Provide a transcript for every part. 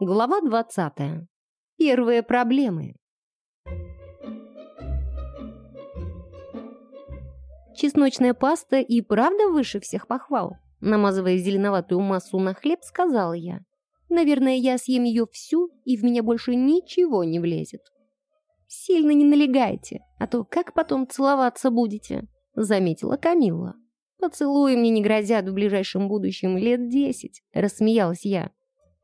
Глава 20. Первые проблемы. Чесночная паста и правда выше всех похвал. Намазывая зеленоватую массу на хлеб, сказала я. Наверное, я съем ее всю, и в меня больше ничего не влезет. Сильно не налегайте, а то как потом целоваться будете, заметила Камилла. Поцелуи мне не грозят в ближайшем будущем лет десять, рассмеялась я.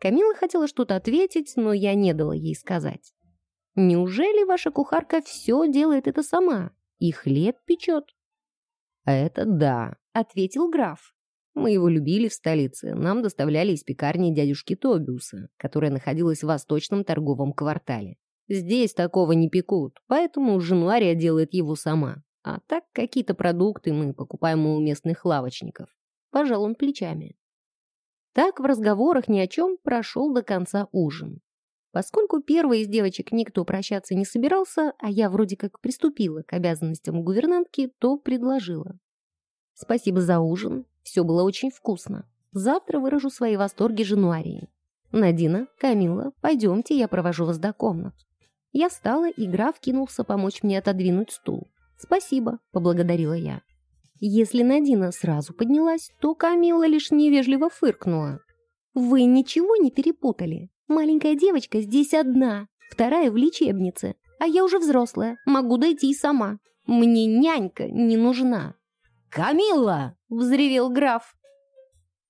Камила хотела что-то ответить, но я не дала ей сказать. Неужели ваша кухарка все делает это сама и хлеб печет? «Это да», — ответил граф. Мы его любили в столице. Нам доставляли из пекарни дядюшки Тобиуса, которая находилась в восточном торговом квартале. Здесь такого не пекут, поэтому Жануария делает его сама. А так какие-то продукты мы покупаем у местных лавочников. Пожал он плечами. Так в разговорах ни о чем прошел до конца ужин. Поскольку первой из девочек никто прощаться не собирался, а я вроде как приступила к обязанностям гувернантки, то предложила. Спасибо за ужин, все было очень вкусно. Завтра выражу свои восторги Жануарии. Надина, Камила, пойдемте, я провожу вас до комнат. Я встала, и граф кинулся помочь мне отодвинуть стул. «Спасибо», — поблагодарила я. Если Надина сразу поднялась, то Камила лишь невежливо фыркнула. «Вы ничего не перепутали? Маленькая девочка здесь одна, вторая в лечебнице, а я уже взрослая, могу дойти и сама. Мне нянька не нужна». «Камилла!» — взревел граф.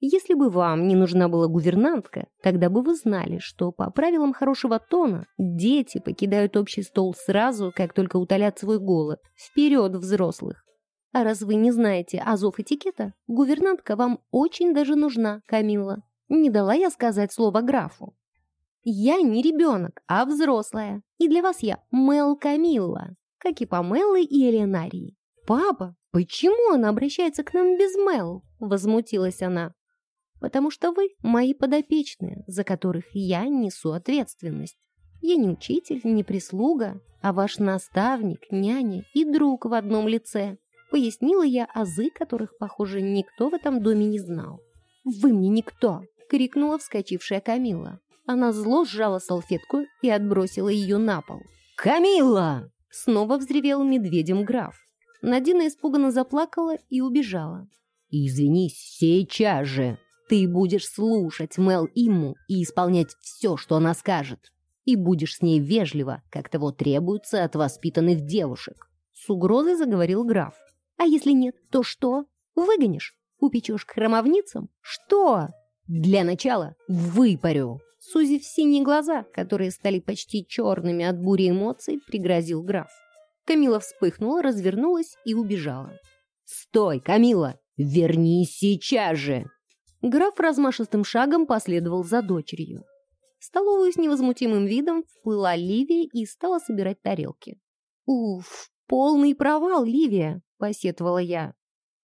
Если бы вам не нужна была гувернантка, тогда бы вы знали, что по правилам хорошего тона дети покидают общий стол сразу, как только утолят свой голод, вперед взрослых. А раз вы не знаете азов этикета, гувернантка вам очень даже нужна, Камилла. Не дала я сказать слово графу. Я не ребенок, а взрослая. И для вас я Мел Камилла, как и по Меллы и Эленарии. Папа, почему она обращается к нам без Мел? Возмутилась она. Потому что вы мои подопечные, за которых я несу ответственность. Я не учитель, не прислуга, а ваш наставник, няня и друг в одном лице. Пояснила я азы, которых, похоже, никто в этом доме не знал. «Вы мне никто!» — крикнула вскочившая Камила. Она зло сжала салфетку и отбросила ее на пол. «Камилла!» — снова взревел медведем граф. Надина испуганно заплакала и убежала. «Извинись сейчас же! Ты будешь слушать Мел Имму и исполнять все, что она скажет. И будешь с ней вежливо, как того требуется от воспитанных девушек». С угрозой заговорил граф. «А если нет, то что? Выгонишь? Упечешь к храмовницам? Что?» «Для начала выпарю!» Сузив синие глаза, которые стали почти черными от бури эмоций, пригрозил граф. Камила вспыхнула, развернулась и убежала. «Стой, Камила! Вернись сейчас же!» Граф размашистым шагом последовал за дочерью. В столовую с невозмутимым видом вплыла Ливия и стала собирать тарелки. «Уф, полный провал, Ливия!» – посетовала я.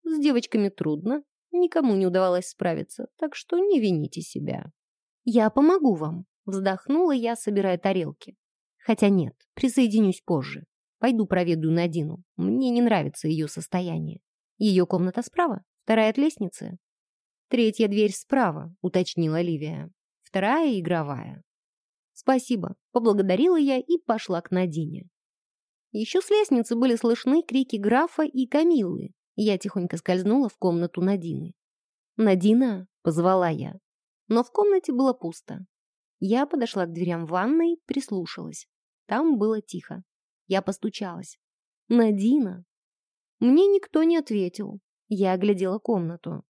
«С девочками трудно, никому не удавалось справиться, так что не вините себя». «Я помогу вам», – вздохнула я, собирая тарелки. «Хотя нет, присоединюсь позже. Пойду проведу Надину. Мне не нравится ее состояние. Ее комната справа, вторая от лестницы». «Третья дверь справа», – уточнила Ливия. «Вторая игровая». «Спасибо», – поблагодарила я и пошла к Надине. Еще с лестницы были слышны крики графа и Камиллы. Я тихонько скользнула в комнату Надины. «Надина!» – позвала я но в комнате было пусто. Я подошла к дверям ванной, прислушалась. Там было тихо. Я постучалась. «Надина!» Мне никто не ответил. Я оглядела комнату.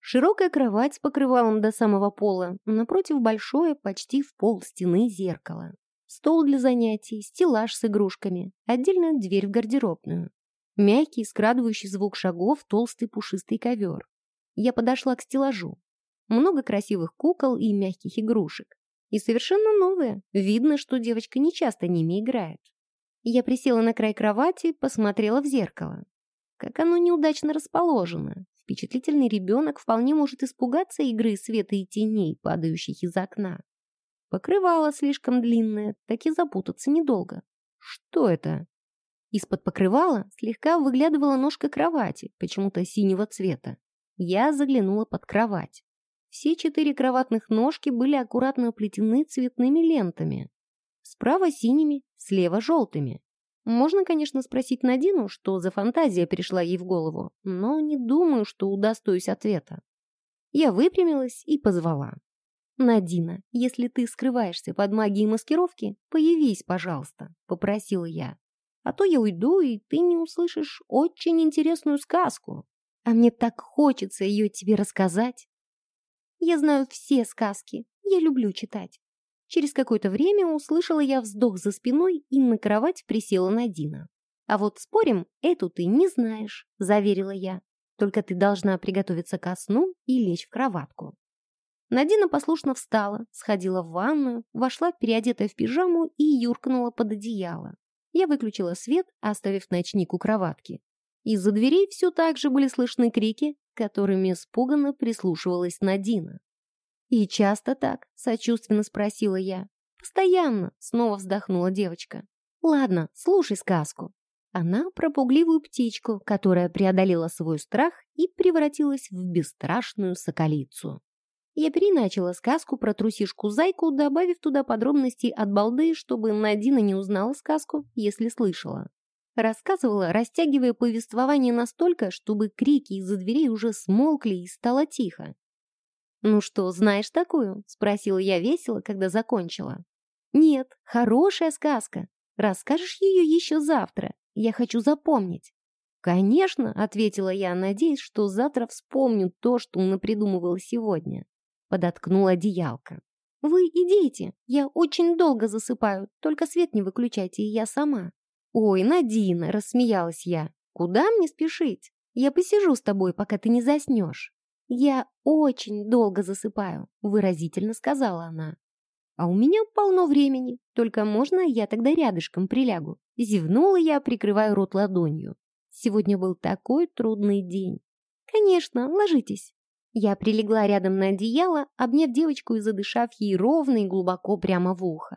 Широкая кровать с покрывалом до самого пола, напротив большое, почти в пол стены зеркало. Стол для занятий, стеллаж с игрушками, отдельная дверь в гардеробную. Мягкий, скрадывающий звук шагов, толстый пушистый ковер. Я подошла к стеллажу. Много красивых кукол и мягких игрушек. И совершенно новые. Видно, что девочка не часто ними играет. Я присела на край кровати, посмотрела в зеркало. Как оно неудачно расположено. Впечатлительный ребенок вполне может испугаться игры света и теней, падающих из окна. Покрывало слишком длинное, так и запутаться недолго. Что это? Из-под покрывала слегка выглядывала ножка кровати, почему-то синего цвета. Я заглянула под кровать. Все четыре кроватных ножки были аккуратно оплетены цветными лентами. Справа синими, слева желтыми. Можно, конечно, спросить Надину, что за фантазия пришла ей в голову, но не думаю, что удостоюсь ответа. Я выпрямилась и позвала. «Надина, если ты скрываешься под магией маскировки, появись, пожалуйста», — попросила я. «А то я уйду, и ты не услышишь очень интересную сказку. А мне так хочется ее тебе рассказать». «Я знаю все сказки, я люблю читать». Через какое-то время услышала я вздох за спиной и на кровать присела Надина. «А вот спорим, эту ты не знаешь», — заверила я. «Только ты должна приготовиться ко сну и лечь в кроватку». Надина послушно встала, сходила в ванную, вошла, переодетая в пижаму и юркнула под одеяло. Я выключила свет, оставив ночник у кроватки. Из-за дверей все так же были слышны крики, которыми испуганно прислушивалась Надина. «И часто так?» — сочувственно спросила я. «Постоянно!» — снова вздохнула девочка. «Ладно, слушай сказку». Она про пугливую птичку, которая преодолела свой страх и превратилась в бесстрашную соколицу. Я переначала сказку про трусишку-зайку, добавив туда подробности от балды, чтобы Надина не узнала сказку, если слышала. Рассказывала, растягивая повествование настолько, чтобы крики из-за дверей уже смолкли и стало тихо. «Ну что, знаешь такую?» — спросила я весело, когда закончила. «Нет, хорошая сказка. Расскажешь ее еще завтра. Я хочу запомнить». «Конечно», — ответила я, надеясь, что завтра вспомню то, что напридумывала сегодня подоткнула одеялко. «Вы идите, я очень долго засыпаю, только свет не выключайте, и я сама». «Ой, Надина!» — рассмеялась я. «Куда мне спешить? Я посижу с тобой, пока ты не заснешь». «Я очень долго засыпаю», — выразительно сказала она. «А у меня полно времени, только можно я тогда рядышком прилягу?» Зевнула я, прикрывая рот ладонью. Сегодня был такой трудный день. «Конечно, ложитесь». Я прилегла рядом на одеяло, обняв девочку и задышав ей ровно и глубоко прямо в ухо.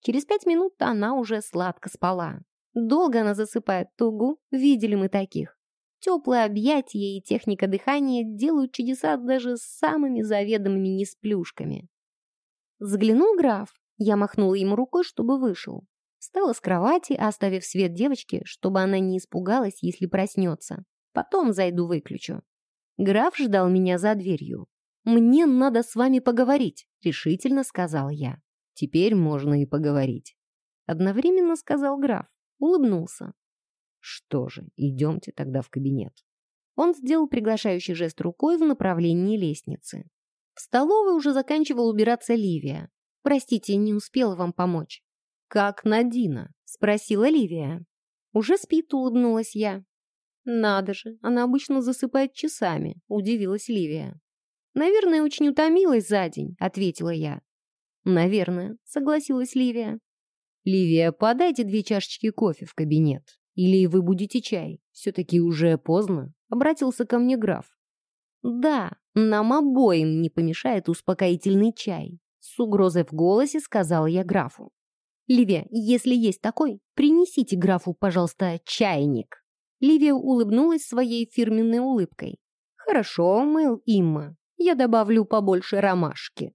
Через пять минут она уже сладко спала. Долго она засыпает тугу, видели мы таких. Теплые объятия и техника дыхания делают чудеса даже с самыми заведомыми несплюшками. Заглянул граф, я махнула ему рукой, чтобы вышел. Встала с кровати, оставив свет девочке, чтобы она не испугалась, если проснется. Потом зайду выключу. Граф ждал меня за дверью. «Мне надо с вами поговорить», — решительно сказал я. «Теперь можно и поговорить». Одновременно сказал граф, улыбнулся. «Что же, идемте тогда в кабинет». Он сделал приглашающий жест рукой в направлении лестницы. В столовой уже заканчивала убираться Ливия. «Простите, не успела вам помочь». «Как Надина?» — спросила Ливия. «Уже спит», — улыбнулась я. «Надо же, она обычно засыпает часами», — удивилась Ливия. «Наверное, очень утомилась за день», — ответила я. «Наверное», — согласилась Ливия. «Ливия, подайте две чашечки кофе в кабинет. Или вы будете чай. Все-таки уже поздно», — обратился ко мне граф. «Да, нам обоим не помешает успокоительный чай», — с угрозой в голосе сказала я графу. «Ливия, если есть такой, принесите графу, пожалуйста, чайник». Ливия улыбнулась своей фирменной улыбкой. «Хорошо, Мэл Имма, я добавлю побольше ромашки».